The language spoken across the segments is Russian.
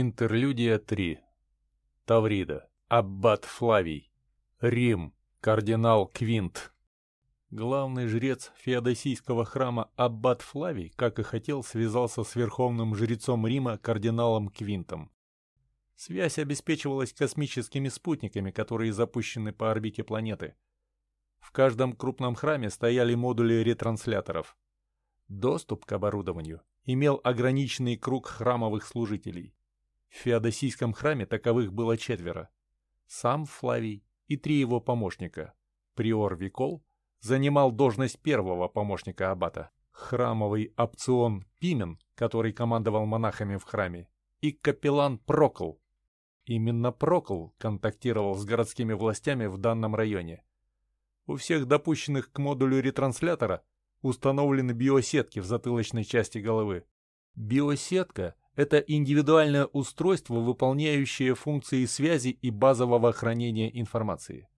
Интерлюдия 3. Таврида. Аббат Флавий. Рим. Кардинал Квинт. Главный жрец феодосийского храма Аббат Флавий, как и хотел, связался с верховным жрецом Рима кардиналом Квинтом. Связь обеспечивалась космическими спутниками, которые запущены по орбите планеты. В каждом крупном храме стояли модули ретрансляторов. Доступ к оборудованию имел ограниченный круг храмовых служителей. В Феодосийском храме таковых было четверо. Сам Флавий и три его помощника. Приор Викол занимал должность первого помощника аббата. Храмовый опцион Пимен, который командовал монахами в храме, и капеллан Прокл. Именно Прокл контактировал с городскими властями в данном районе. У всех допущенных к модулю ретранслятора установлены биосетки в затылочной части головы. Биосетка это индивидуальное устройство, выполняющее функции связи и базового хранения информации.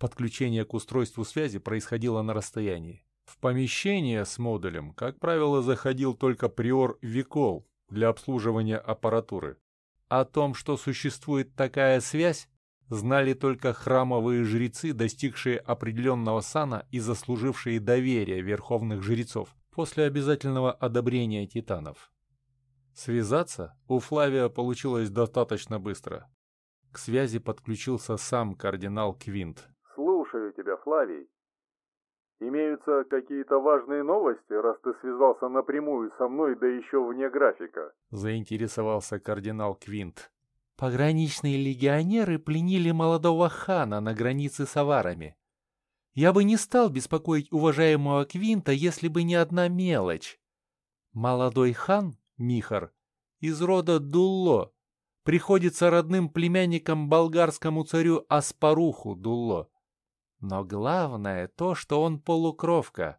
Подключение к устройству связи происходило на расстоянии. В помещение с модулем, как правило, заходил только приор Викол для обслуживания аппаратуры. О том, что существует такая связь, знали только храмовые жрецы, достигшие определенного сана и заслужившие доверие верховных жрецов после обязательного одобрения титанов. Связаться у Флавия получилось достаточно быстро. К связи подключился сам кардинал Квинт. «Слушаю тебя, Флавий. Имеются какие-то важные новости, раз ты связался напрямую со мной, да еще вне графика?» Заинтересовался кардинал Квинт. Пограничные легионеры пленили молодого хана на границе с аварами. Я бы не стал беспокоить уважаемого Квинта, если бы не одна мелочь. Молодой хан Михар, из рода Дулло, приходится родным племянником болгарскому царю Аспаруху Дулло. Но главное то, что он полукровка.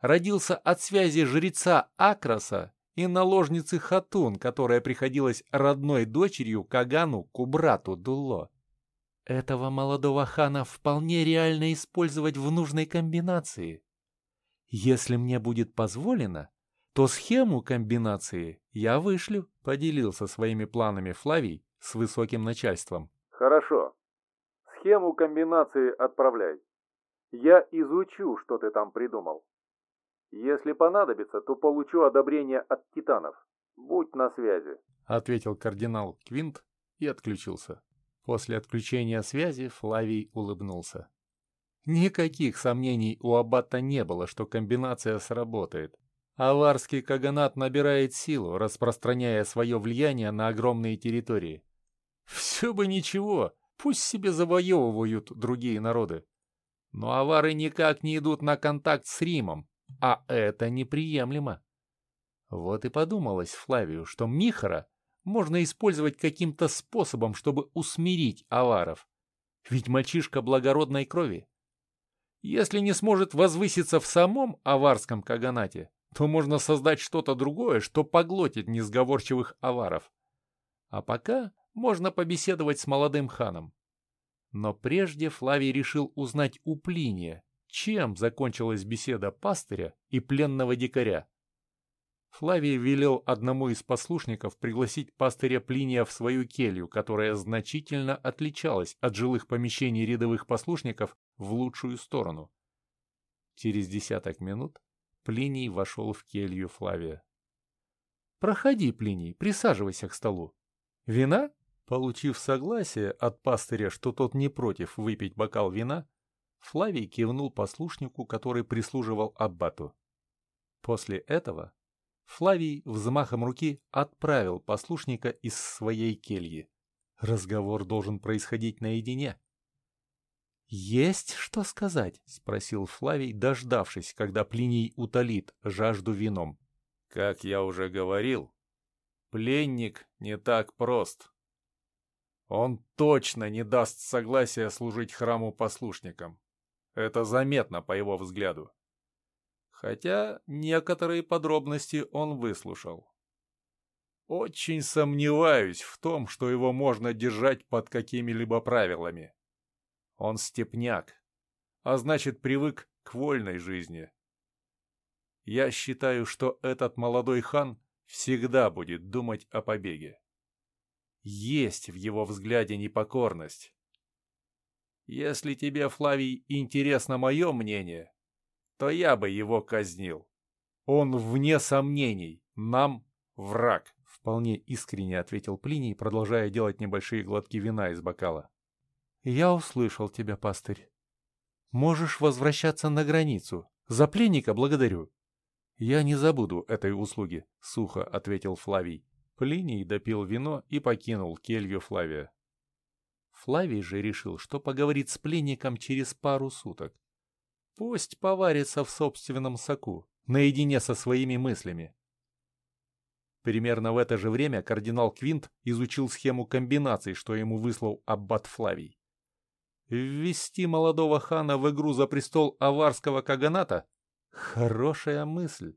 Родился от связи жреца Акраса и наложницы Хатун, которая приходилась родной дочерью Кагану Кубрату Дулло. Этого молодого хана вполне реально использовать в нужной комбинации. Если мне будет позволено, то схему комбинации я вышлю», — поделился своими планами Флавий с высоким начальством. «Хорошо. Схему комбинации отправляй. Я изучу, что ты там придумал. Если понадобится, то получу одобрение от титанов. Будь на связи», — ответил кардинал Квинт и отключился. После отключения связи Флавий улыбнулся. Никаких сомнений у Аббата не было, что комбинация сработает. Аварский каганат набирает силу, распространяя свое влияние на огромные территории. Все бы ничего, пусть себе завоевывают другие народы. Но авары никак не идут на контакт с Римом, а это неприемлемо. Вот и подумалось Флавию, что Михара можно использовать каким-то способом, чтобы усмирить аваров. Ведь мальчишка благородной крови. Если не сможет возвыситься в самом аварском каганате, то можно создать что-то другое, что поглотит несговорчивых аваров. А пока можно побеседовать с молодым ханом. Но прежде Флавий решил узнать у Плиния, чем закончилась беседа пастыря и пленного дикаря. Флавий велел одному из послушников пригласить пастыря Плиния в свою келью, которая значительно отличалась от жилых помещений рядовых послушников в лучшую сторону. Через десяток минут Плиний вошел в келью Флавия. «Проходи, Плиний, присаживайся к столу. Вина?» Получив согласие от пастыря, что тот не против выпить бокал вина, Флавий кивнул послушнику, который прислуживал аббату. После этого Флавий взмахом руки отправил послушника из своей кельи. Разговор должен происходить наедине. «Есть что сказать?» — спросил Флавий, дождавшись, когда Плиний утолит жажду вином. «Как я уже говорил, пленник не так прост. Он точно не даст согласия служить храму послушникам. Это заметно по его взгляду. Хотя некоторые подробности он выслушал. Очень сомневаюсь в том, что его можно держать под какими-либо правилами. Он степняк, а значит привык к вольной жизни. Я считаю, что этот молодой хан всегда будет думать о побеге. есть в его взгляде непокорность. Если тебе, Флавий, интересно мое мнение, то я бы его казнил. Он, вне сомнений, нам враг. Вполне искренне ответил Плиний, продолжая делать небольшие глотки вина из бокала. «Я услышал тебя, пастырь. Можешь возвращаться на границу. За пленника благодарю». «Я не забуду этой услуги», — сухо ответил Флавий. Плиний допил вино и покинул келью Флавия. Флавий же решил, что поговорит с пленником через пару суток. Пусть поварится в собственном соку, наедине со своими мыслями. Примерно в это же время кардинал Квинт изучил схему комбинаций, что ему выслал аббат Флавий. Ввести молодого хана в игру за престол аварского каганата – хорошая мысль.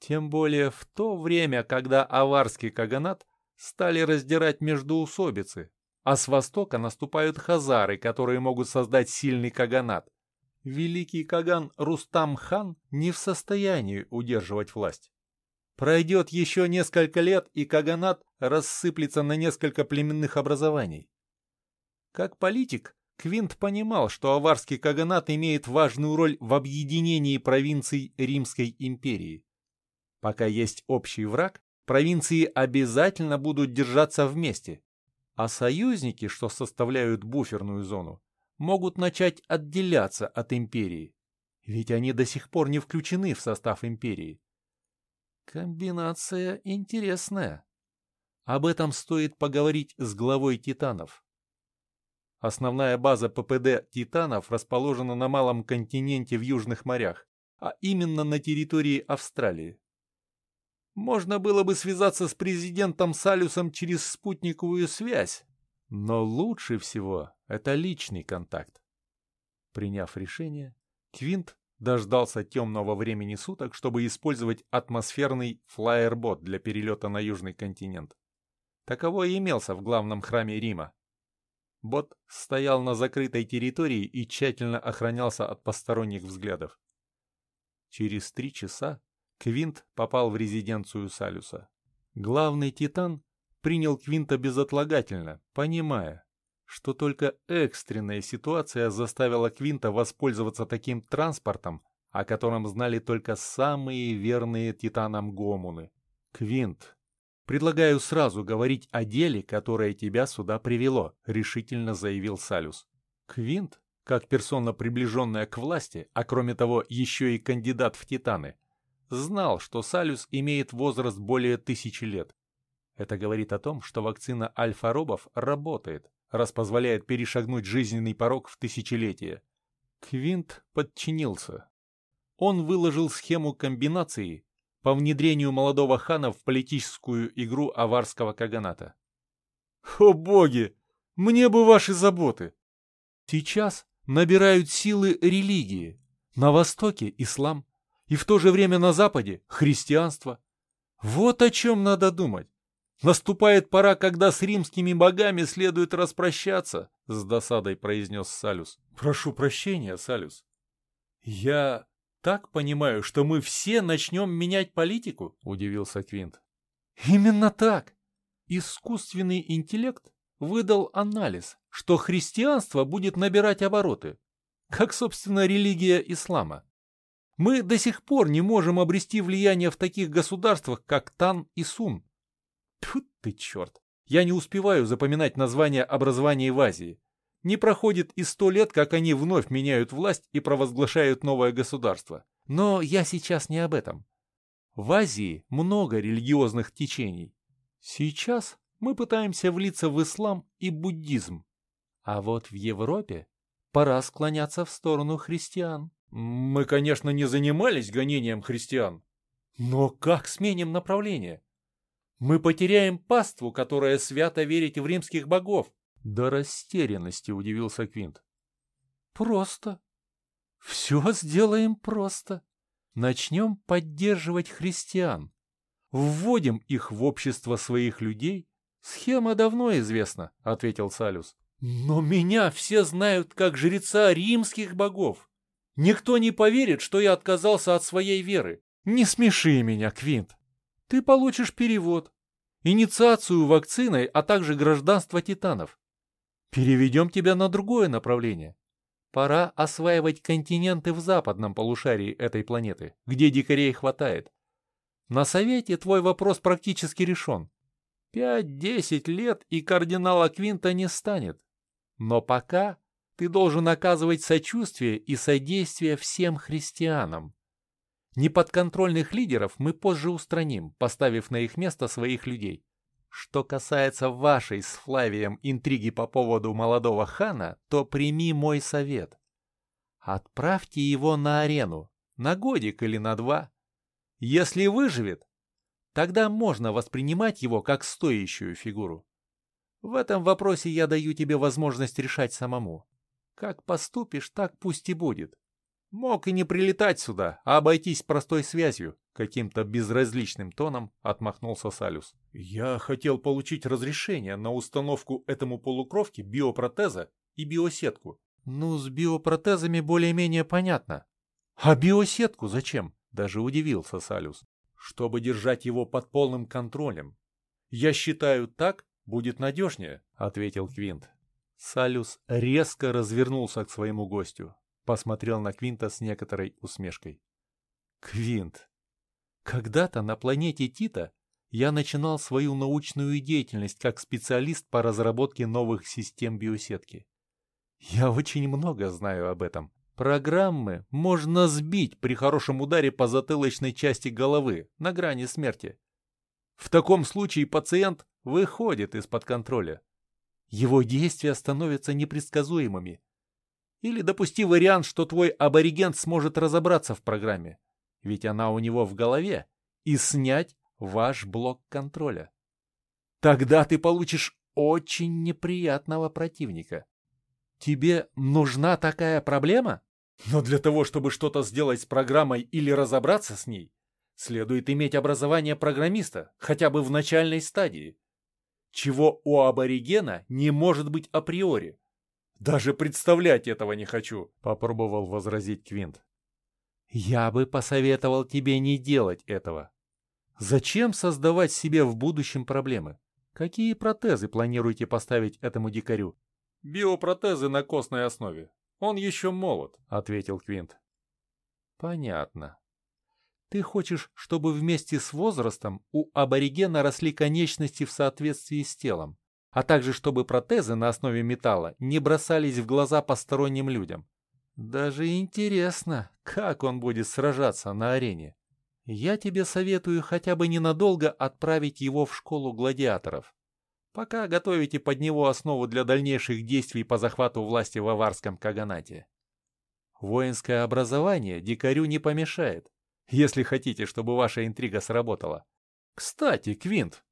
Тем более в то время, когда аварский каганат стали раздирать междуусобицы, а с востока наступают хазары, которые могут создать сильный каганат. Великий каган Рустам-хан не в состоянии удерживать власть. Пройдет еще несколько лет, и Каганат рассыплется на несколько племенных образований. Как политик, Квинт понимал, что аварский Каганат имеет важную роль в объединении провинций Римской империи. Пока есть общий враг, провинции обязательно будут держаться вместе, а союзники, что составляют буферную зону, могут начать отделяться от империи, ведь они до сих пор не включены в состав империи. Комбинация интересная. Об этом стоит поговорить с главой Титанов. Основная база ППД Титанов расположена на малом континенте в Южных морях, а именно на территории Австралии. Можно было бы связаться с президентом Салюсом через спутниковую связь, но лучше всего это личный контакт. Приняв решение, Квинт дождался темного времени суток, чтобы использовать атмосферный флайербот для перелета на южный континент. Таковой имелся в главном храме Рима. Бот стоял на закрытой территории и тщательно охранялся от посторонних взглядов. Через три часа Квинт попал в резиденцию Салюса. Главный титан принял Квинта безотлагательно, понимая, что только экстренная ситуация заставила Квинта воспользоваться таким транспортом, о котором знали только самые верные титанам Гомуны. Квинт, предлагаю сразу говорить о деле, которое тебя сюда привело, решительно заявил Салюс. Квинт, как персона, приближенная к власти, а кроме того еще и кандидат в титаны, знал, что Салюс имеет возраст более тысячи лет. Это говорит о том, что вакцина альфа-робов работает, раз позволяет перешагнуть жизненный порог в тысячелетие. Квинт подчинился. Он выложил схему комбинации по внедрению молодого хана в политическую игру аварского каганата. «О боги! Мне бы ваши заботы!» Сейчас набирают силы религии. На Востоке – ислам, и в то же время на Западе – христианство. Вот о чем надо думать. Наступает пора, когда с римскими богами следует распрощаться, — с досадой произнес Салюс. Прошу прощения, Салюс. Я так понимаю, что мы все начнем менять политику, — удивился Квинт. Именно так. Искусственный интеллект выдал анализ, что христианство будет набирать обороты, как, собственно, религия ислама. Мы до сих пор не можем обрести влияние в таких государствах, как Тан и Сун, Тьфу ты, черт! Я не успеваю запоминать названия образований в Азии. Не проходит и сто лет, как они вновь меняют власть и провозглашают новое государство. Но я сейчас не об этом. В Азии много религиозных течений. Сейчас мы пытаемся влиться в ислам и буддизм. А вот в Европе пора склоняться в сторону христиан. Мы, конечно, не занимались гонением христиан. Но как сменим направление? Мы потеряем паству, которая свято верит в римских богов. До растерянности удивился Квинт. Просто. Все сделаем просто. Начнем поддерживать христиан. Вводим их в общество своих людей. Схема давно известна, ответил Салюс. Но меня все знают как жреца римских богов. Никто не поверит, что я отказался от своей веры. Не смеши меня, Квинт. Ты получишь перевод. инициацию вакциной, а также гражданство титанов. Переведем тебя на другое направление. Пора осваивать континенты в западном полушарии этой планеты, где дикарей хватает. На совете твой вопрос практически решен. Пять-десять лет и кардинала Квинта не станет. Но пока ты должен оказывать сочувствие и содействие всем христианам. Неподконтрольных лидеров мы позже устраним, поставив на их место своих людей. Что касается вашей с Флавием интриги по поводу молодого хана, то прими мой совет. Отправьте его на арену, на годик или на два. Если выживет, тогда можно воспринимать его как стоящую фигуру. В этом вопросе я даю тебе возможность решать самому. Как поступишь, так пусть и будет. Мог и не прилетать сюда, а обойтись простой связью. Каким-то безразличным тоном отмахнулся Салюс. Я хотел получить разрешение на установку этому полукровке биопротеза и биосетку. Ну, с биопротезами более-менее понятно. А биосетку зачем? Даже удивился Салюс. Чтобы держать его под полным контролем. Я считаю, так будет надежнее, ответил Квинт. Салюс резко развернулся к своему гостю посмотрел на Квинта с некоторой усмешкой. Квинт, когда-то на планете Тита я начинал свою научную деятельность как специалист по разработке новых систем биосетки. Я очень много знаю об этом. Программы можно сбить при хорошем ударе по затылочной части головы на грани смерти. В таком случае пациент выходит из-под контроля. Его действия становятся непредсказуемыми, или допусти вариант, что твой абориген сможет разобраться в программе, ведь она у него в голове, и снять ваш блок контроля. Тогда ты получишь очень неприятного противника. Тебе нужна такая проблема? Но для того, чтобы что-то сделать с программой или разобраться с ней, следует иметь образование программиста, хотя бы в начальной стадии. Чего у аборигена не может быть априори. Даже представлять этого не хочу, попробовал возразить Квинт. Я бы посоветовал тебе не делать этого. Зачем создавать себе в будущем проблемы? Какие протезы планируете поставить этому дикарю? Биопротезы на костной основе. Он еще молод, ответил Квинт. Понятно. Ты хочешь, чтобы вместе с возрастом у аборигена росли конечности в соответствии с телом а также чтобы протезы на основе металла не бросались в глаза посторонним людям. Даже интересно, как он будет сражаться на арене. Я тебе советую хотя бы ненадолго отправить его в школу гладиаторов. Пока готовите под него основу для дальнейших действий по захвату власти в аварском Каганате. Воинское образование дикарю не помешает, если хотите, чтобы ваша интрига сработала. Кстати, Квинт,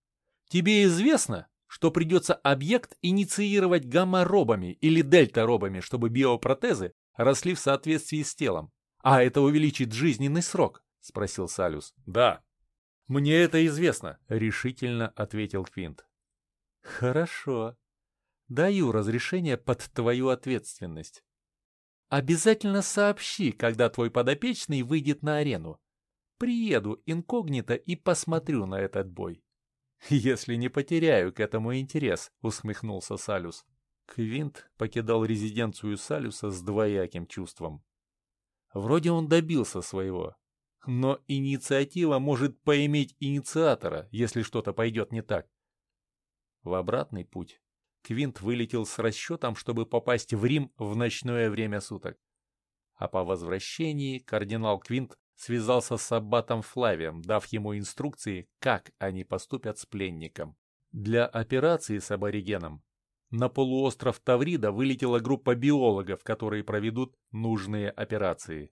тебе известно, что придется объект инициировать гамма-робами или дельта-робами, чтобы биопротезы росли в соответствии с телом. А это увеличит жизненный срок, спросил Салюс. Да. Мне это известно, решительно ответил Квинт. Хорошо. Даю разрешение под твою ответственность. Обязательно сообщи, когда твой подопечный выйдет на арену. Приеду инкогнито и посмотрю на этот бой. «Если не потеряю к этому интерес», — усмехнулся Салюс. Квинт покидал резиденцию Салюса с двояким чувством. Вроде он добился своего, но инициатива может поиметь инициатора, если что-то пойдет не так. В обратный путь Квинт вылетел с расчетом, чтобы попасть в Рим в ночное время суток. А по возвращении кардинал Квинт связался с аббатом Флавием, дав ему инструкции, как они поступят с пленником. Для операции с аборигеном на полуостров Таврида вылетела группа биологов, которые проведут нужные операции.